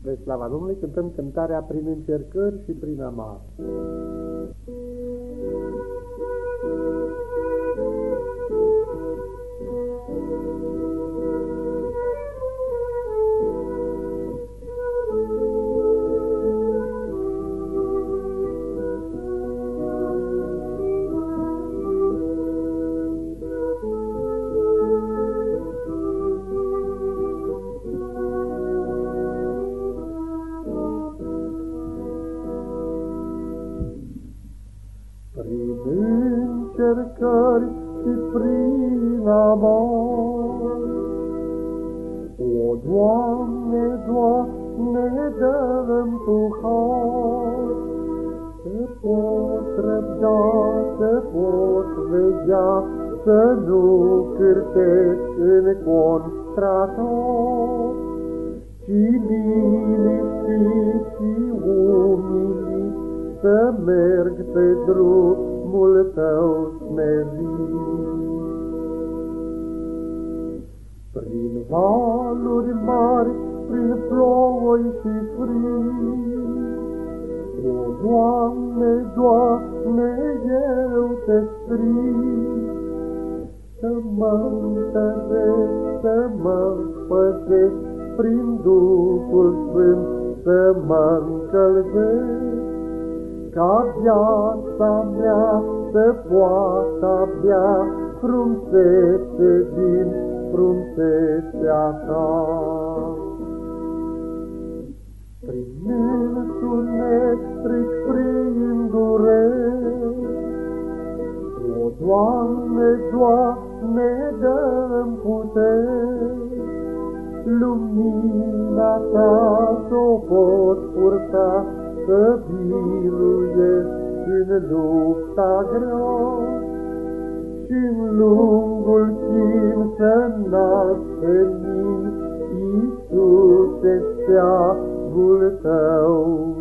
Spre slava Domnului cântăm cântarea prin încercări și prin amar. Încercări și prin amor. O, Doamne, Doamne, dă-mi Tu har, Să pot răbda, să pot vedea, Să nu cârtesc în contra Ta, Ci liniștit și umilit, să merg pe drumul tău smerit. Prin valuri mari, prin ploi și frig, O, Doamne, Doamne, eu te strig, Să mă întăresc, să mă păzesc, prin Duhul Sfânt să mă încălzesc, ca viața mea să poată avea frunzețe din frunzețea ta. Prin întunet trec prin dureri, O, Doamne, Doamne, dă-mi puteri, Lumina Ta s-o pot purta, să biruiesc în lupta grea și în lungul chin să nasc în mine, Iisuse, steagul Tău